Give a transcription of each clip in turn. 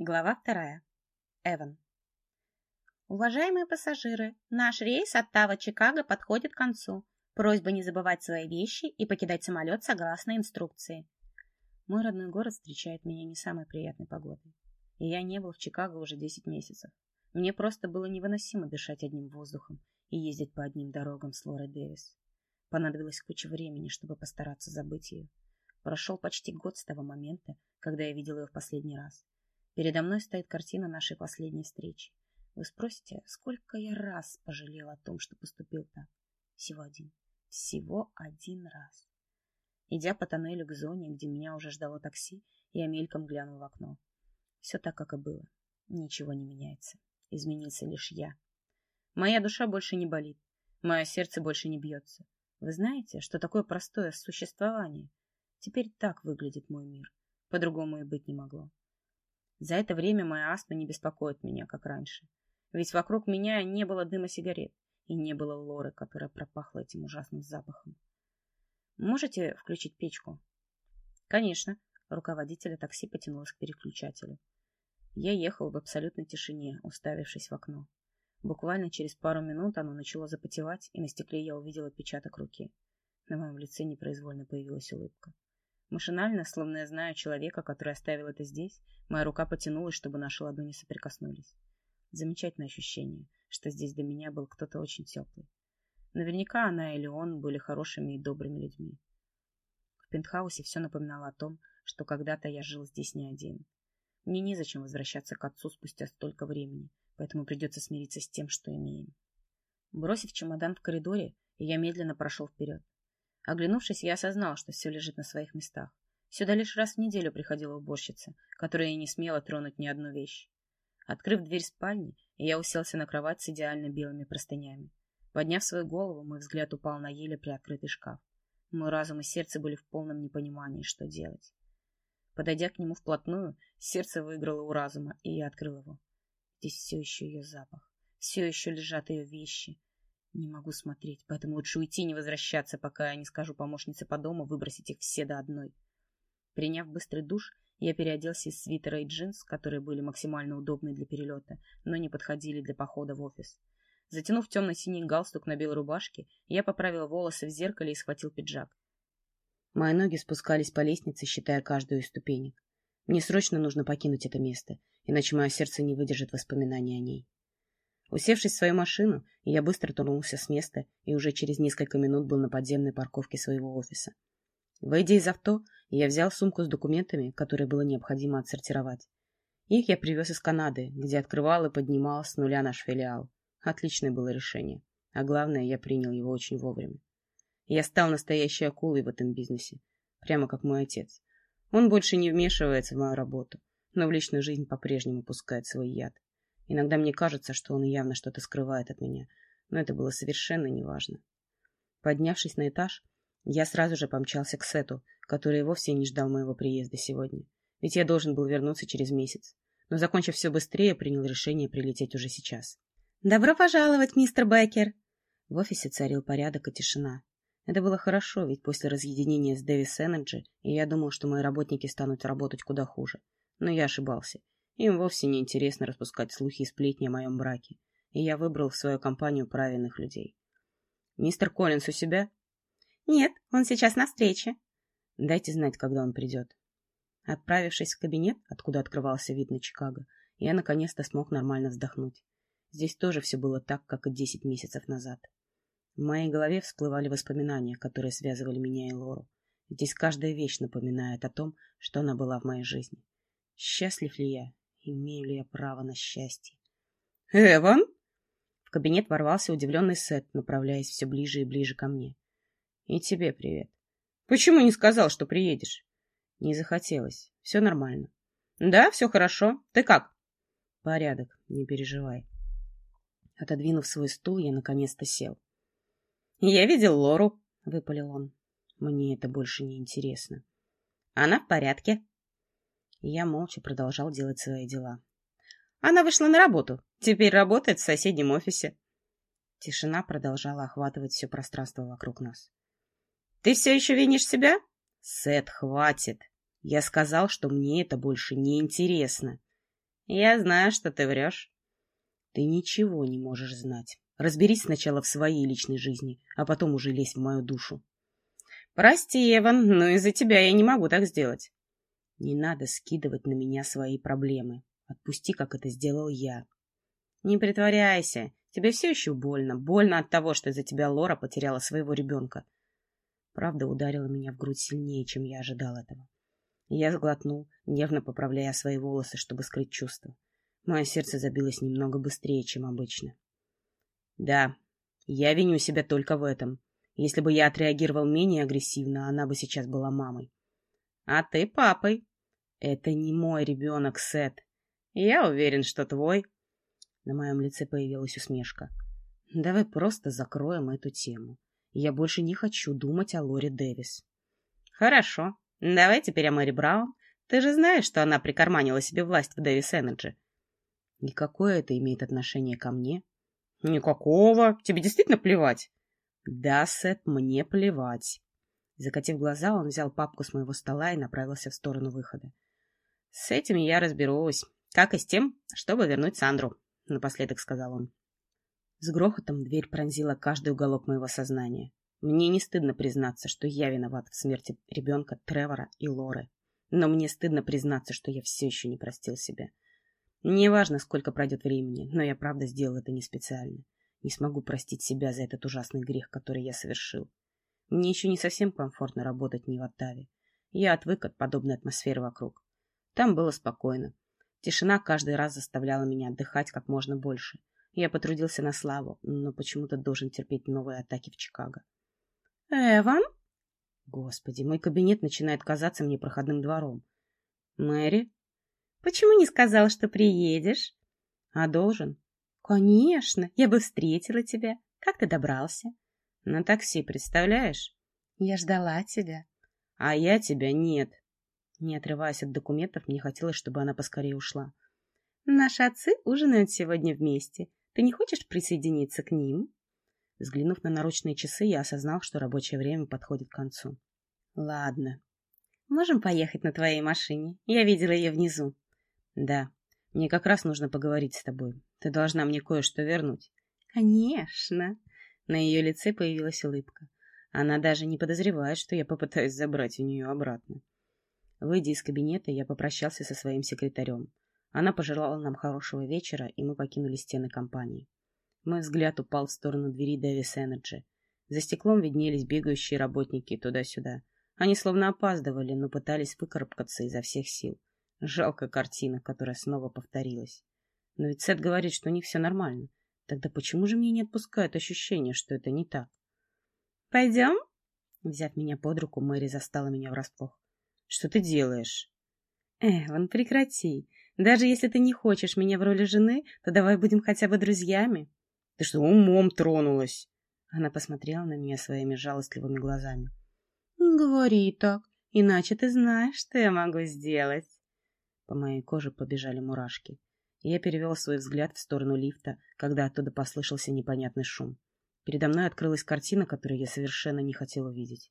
Глава вторая. Эван. Уважаемые пассажиры, наш рейс от Тава Чикаго подходит к концу. Просьба не забывать свои вещи и покидать самолет согласно инструкции. Мой родной город встречает меня не самой приятной погодой. И я не был в Чикаго уже 10 месяцев. Мне просто было невыносимо дышать одним воздухом и ездить по одним дорогам с Лорой Дэвис. Понадобилось куча времени, чтобы постараться забыть ее. Прошел почти год с того момента, когда я видел ее в последний раз. Передо мной стоит картина нашей последней встречи. Вы спросите, сколько я раз пожалел о том, что поступил так? Всего один. Всего один раз. Идя по тоннелю к зоне, где меня уже ждало такси, я мельком глянул в окно. Все так, как и было. Ничего не меняется. Изменился лишь я. Моя душа больше не болит. Мое сердце больше не бьется. Вы знаете, что такое простое существование? Теперь так выглядит мой мир. По-другому и быть не могло. За это время моя астма не беспокоит меня, как раньше. Ведь вокруг меня не было дыма сигарет и не было Лоры, которая пропахла этим ужасным запахом. Можете включить печку? Конечно. Руководителя такси потянулась к переключателю. Я ехал в абсолютной тишине, уставившись в окно. Буквально через пару минут оно начало запотевать, и на стекле я увидел отпечаток руки. На моем лице непроизвольно появилась улыбка. Машинально, словно я знаю человека, который оставил это здесь, моя рука потянулась, чтобы наши ладони соприкоснулись. Замечательное ощущение, что здесь до меня был кто-то очень теплый. Наверняка она или он были хорошими и добрыми людьми. В пентхаусе все напоминало о том, что когда-то я жил здесь не один. Мне незачем возвращаться к отцу спустя столько времени, поэтому придется смириться с тем, что имеем. Бросив чемодан в коридоре, я медленно прошел вперед. Оглянувшись, я осознал, что все лежит на своих местах. Сюда лишь раз в неделю приходила уборщица, которая не смела тронуть ни одну вещь. Открыв дверь спальни, я уселся на кровать с идеально белыми простынями. Подняв свою голову, мой взгляд упал на еле приоткрытый шкаф. Мой разум и сердце были в полном непонимании, что делать. Подойдя к нему вплотную, сердце выиграло у разума, и я открыл его. Здесь все еще ее запах, все еще лежат ее вещи, не могу смотреть, поэтому лучше уйти не возвращаться, пока я не скажу помощнице по дому выбросить их все до одной. Приняв быстрый душ, я переоделся из свитера и джинс, которые были максимально удобны для перелета, но не подходили для похода в офис. Затянув темно-синий галстук на белой рубашке, я поправил волосы в зеркале и схватил пиджак. Мои ноги спускались по лестнице, считая каждую из ступенек. Мне срочно нужно покинуть это место, иначе мое сердце не выдержит воспоминаний о ней. Усевшись в свою машину, я быстро тронулся с места и уже через несколько минут был на подземной парковке своего офиса. Выйдя из авто, я взял сумку с документами, которые было необходимо отсортировать. Их я привез из Канады, где открывал и поднимал с нуля наш филиал. Отличное было решение. А главное, я принял его очень вовремя. Я стал настоящей акулой в этом бизнесе. Прямо как мой отец. Он больше не вмешивается в мою работу, но в личную жизнь по-прежнему пускает свой яд. Иногда мне кажется, что он явно что-то скрывает от меня, но это было совершенно неважно. Поднявшись на этаж, я сразу же помчался к Сету, который вовсе не ждал моего приезда сегодня. Ведь я должен был вернуться через месяц. Но, закончив все быстрее, принял решение прилететь уже сейчас. «Добро пожаловать, мистер Беккер!» В офисе царил порядок и тишина. Это было хорошо, ведь после разъединения с Дэвис Энерджи я думал, что мои работники станут работать куда хуже. Но я ошибался. Им вовсе не интересно распускать слухи и сплетни о моем браке, и я выбрал в свою компанию правильных людей. «Мистер Коллинс у себя?» «Нет, он сейчас на встрече». «Дайте знать, когда он придет». Отправившись в кабинет, откуда открывался вид на Чикаго, я наконец-то смог нормально вздохнуть. Здесь тоже все было так, как и десять месяцев назад. В моей голове всплывали воспоминания, которые связывали меня и Лору. Здесь каждая вещь напоминает о том, что она была в моей жизни. Счастлив ли я Имею ли я право на счастье? «Эван?» В кабинет ворвался удивленный Сет, направляясь все ближе и ближе ко мне. «И тебе привет. Почему не сказал, что приедешь?» «Не захотелось. Все нормально». «Да, все хорошо. Ты как?» «Порядок, не переживай». Отодвинув свой стул, я наконец-то сел. «Я видел Лору», — выпалил он. «Мне это больше не интересно». «Она в порядке», я молча продолжал делать свои дела. Она вышла на работу. Теперь работает в соседнем офисе. Тишина продолжала охватывать все пространство вокруг нас. «Ты все еще винишь себя?» «Сет, хватит. Я сказал, что мне это больше не интересно». Я знаю, что ты врешь. Ты ничего не можешь знать. Разберись сначала в своей личной жизни, а потом уже лезь в мою душу. Прости, Эван, но из-за тебя я не могу так сделать. Не надо скидывать на меня свои проблемы. Отпусти, как это сделал я. Не притворяйся. Тебе все еще больно. Больно от того, что из-за тебя Лора потеряла своего ребенка. Правда ударила меня в грудь сильнее, чем я ожидал этого. Я сглотнул, нервно поправляя свои волосы, чтобы скрыть чувства. Мое сердце забилось немного быстрее, чем обычно. Да, я виню себя только в этом. Если бы я отреагировал менее агрессивно, она бы сейчас была мамой. А ты папой. Это не мой ребенок, Сет. Я уверен, что твой. На моем лице появилась усмешка. Давай просто закроем эту тему. Я больше не хочу думать о Лоре Дэвис. Хорошо. Давай теперь о Мэри Браун. Ты же знаешь, что она прикарманила себе власть в Дэвис Энерджи. И какое это имеет отношение ко мне? Никакого. Тебе действительно плевать? Да, Сет, мне плевать. Закатив глаза, он взял папку с моего стола и направился в сторону выхода. С этим я разберусь. Как и с тем, чтобы вернуть Сандру, напоследок сказал он. С грохотом дверь пронзила каждый уголок моего сознания. Мне не стыдно признаться, что я виноват в смерти ребенка Тревора и Лоры. Но мне стыдно признаться, что я все еще не простил себя. Неважно, сколько пройдет времени, но я правда сделал это не специально. Не смогу простить себя за этот ужасный грех, который я совершил. Мне еще не совсем комфортно работать не в Оттаве. Я отвык от подобной атмосферы вокруг. Там было спокойно. Тишина каждый раз заставляла меня отдыхать как можно больше. Я потрудился на славу, но почему-то должен терпеть новые атаки в Чикаго. «Эван?» Господи, мой кабинет начинает казаться мне проходным двором. «Мэри?» Почему не сказал, что приедешь? А должен? Конечно, я бы встретила тебя. Как ты добрался? На такси, представляешь? Я ждала тебя. А я тебя нет. Не отрываясь от документов, мне хотелось, чтобы она поскорее ушла. Наши отцы ужинают сегодня вместе. Ты не хочешь присоединиться к ним? Взглянув на наручные часы, я осознал, что рабочее время подходит к концу. Ладно. Можем поехать на твоей машине? Я видела ее внизу. Да, мне как раз нужно поговорить с тобой. Ты должна мне кое-что вернуть. Конечно. На ее лице появилась улыбка. Она даже не подозревает, что я попытаюсь забрать у нее обратно. Выйдя из кабинета, я попрощался со своим секретарем. Она пожелала нам хорошего вечера, и мы покинули стены компании. Мой взгляд упал в сторону двери Дэвис Энерджи. За стеклом виднелись бегающие работники туда-сюда. Они словно опаздывали, но пытались выкарабкаться изо всех сил. Жалкая картина, которая снова повторилась. Но ведь Сет говорит, что у них все нормально. Тогда почему же мне не отпускает ощущение, что это не так? «Пойдем?» Взяв меня под руку, Мэри застала меня врасплох. «Что ты делаешь?» «Эван, прекрати. Даже если ты не хочешь меня в роли жены, то давай будем хотя бы друзьями». «Ты что, умом тронулась?» Она посмотрела на меня своими жалостливыми глазами. «Не говори так, иначе ты знаешь, что я могу сделать». По моей коже побежали мурашки. Я перевел свой взгляд в сторону лифта, когда оттуда послышался непонятный шум. Передо мной открылась картина, которую я совершенно не хотел увидеть.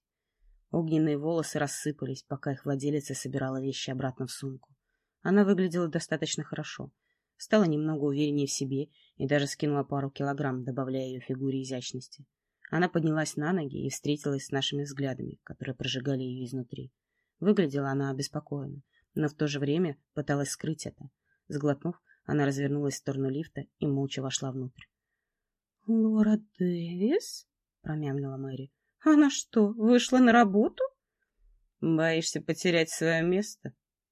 Огненные волосы рассыпались, пока их владелица собирала вещи обратно в сумку. Она выглядела достаточно хорошо. Стала немного увереннее в себе и даже скинула пару килограмм, добавляя ее фигуре изящности. Она поднялась на ноги и встретилась с нашими взглядами, которые прожигали ее изнутри. Выглядела она обеспокоенно, но в то же время пыталась скрыть это. Сглотнув, она развернулась в сторону лифта и молча вошла внутрь. — Лора Дэвис? — промямлила Мэри. — Она что, вышла на работу? — Боишься потерять свое место?